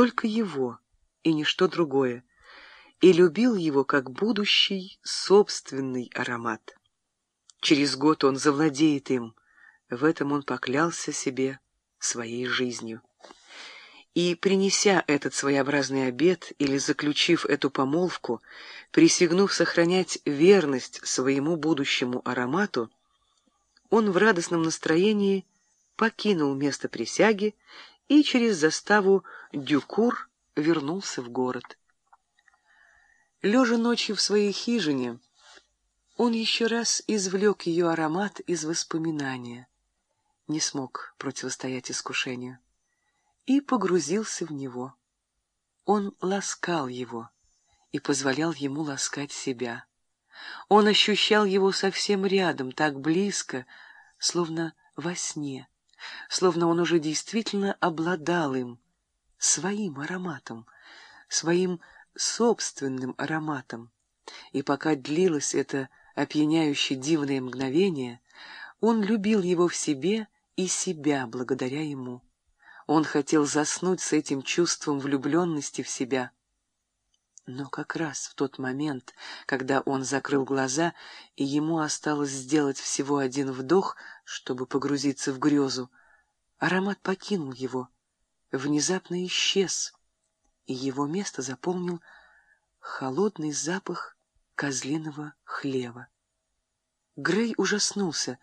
только его и ничто другое, и любил его как будущий собственный аромат. Через год он завладеет им, в этом он поклялся себе своей жизнью. И, принеся этот своеобразный обет или заключив эту помолвку, присягнув сохранять верность своему будущему аромату, он в радостном настроении покинул место присяги и через заставу Дюкур вернулся в город. Лежа ночью в своей хижине, он еще раз извлек ее аромат из воспоминания, не смог противостоять искушению и погрузился в него. Он ласкал его и позволял ему ласкать себя. Он ощущал его совсем рядом, так близко, словно во сне, словно он уже действительно обладал им, своим ароматом, своим собственным ароматом. И пока длилось это опьяняюще дивное мгновение, он любил его в себе и себя благодаря ему. Он хотел заснуть с этим чувством влюбленности в себя. Но как раз в тот момент, когда он закрыл глаза, и ему осталось сделать всего один вдох, чтобы погрузиться в грезу, аромат покинул его, внезапно исчез, и его место заполнил холодный запах козлиного хлева. Грей ужаснулся.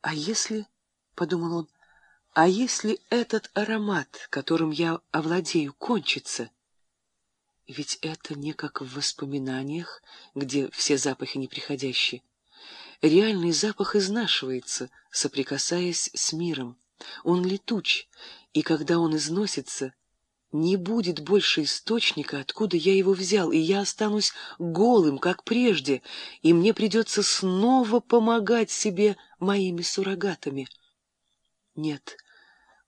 «А если...» — подумал он, — «а если этот аромат, которым я овладею, кончится?» Ведь это не как в воспоминаниях, где все запахи неприходящие. Реальный запах изнашивается, соприкасаясь с миром. Он летуч, и когда он износится, не будет больше источника, откуда я его взял, и я останусь голым, как прежде, и мне придется снова помогать себе моими суррогатами. Нет,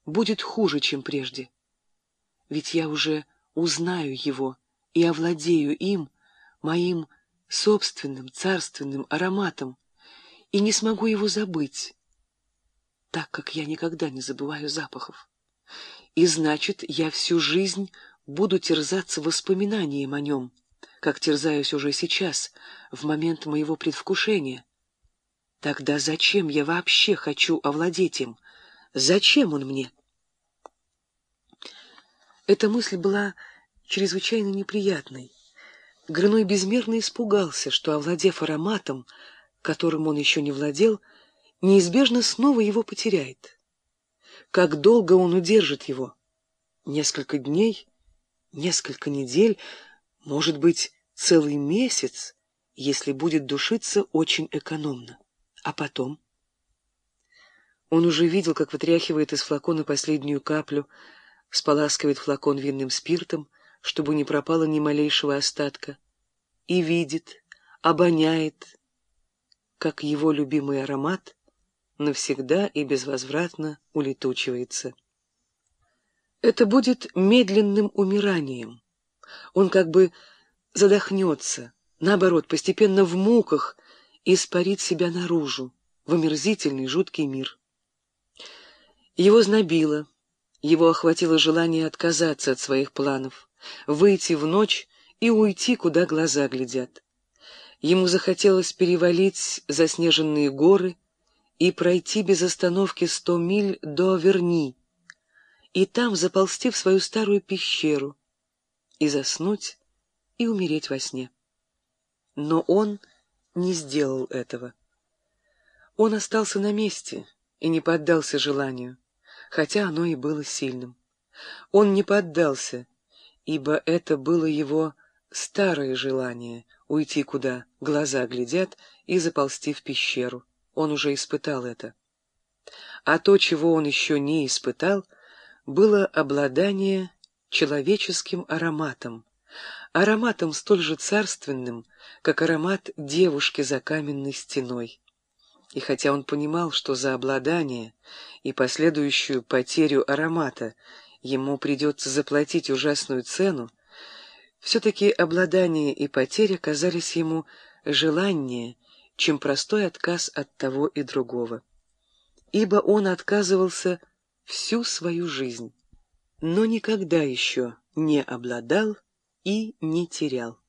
будет хуже, чем прежде. Ведь я уже узнаю его и овладею им, моим собственным царственным ароматом, и не смогу его забыть, так как я никогда не забываю запахов. И значит, я всю жизнь буду терзаться воспоминанием о нем, как терзаюсь уже сейчас, в момент моего предвкушения. Тогда зачем я вообще хочу овладеть им? Зачем он мне? Эта мысль была чрезвычайно неприятной. Грыной безмерно испугался, что, овладев ароматом, которым он еще не владел, неизбежно снова его потеряет. Как долго он удержит его? Несколько дней? Несколько недель? Может быть, целый месяц, если будет душиться очень экономно. А потом? Он уже видел, как вытряхивает из флакона последнюю каплю, споласкивает флакон винным спиртом, чтобы не пропало ни малейшего остатка, и видит, обоняет, как его любимый аромат навсегда и безвозвратно улетучивается. Это будет медленным умиранием. Он как бы задохнется, наоборот, постепенно в муках испарит себя наружу, в омерзительный жуткий мир. Его знобило, его охватило желание отказаться от своих планов, выйти в ночь и уйти, куда глаза глядят. Ему захотелось перевалить заснеженные горы, и пройти без остановки сто миль до Верни, и там заползти в свою старую пещеру, и заснуть, и умереть во сне. Но он не сделал этого. Он остался на месте и не поддался желанию, хотя оно и было сильным. Он не поддался, ибо это было его старое желание уйти куда глаза глядят и заползти в пещеру. Он уже испытал это. А то, чего он еще не испытал, было обладание человеческим ароматом, ароматом столь же царственным, как аромат девушки за каменной стеной. И хотя он понимал, что за обладание и последующую потерю аромата ему придется заплатить ужасную цену, все-таки обладание и потеря казались ему желаннее чем простой отказ от того и другого. Ибо он отказывался всю свою жизнь. но никогда еще не обладал и не терял.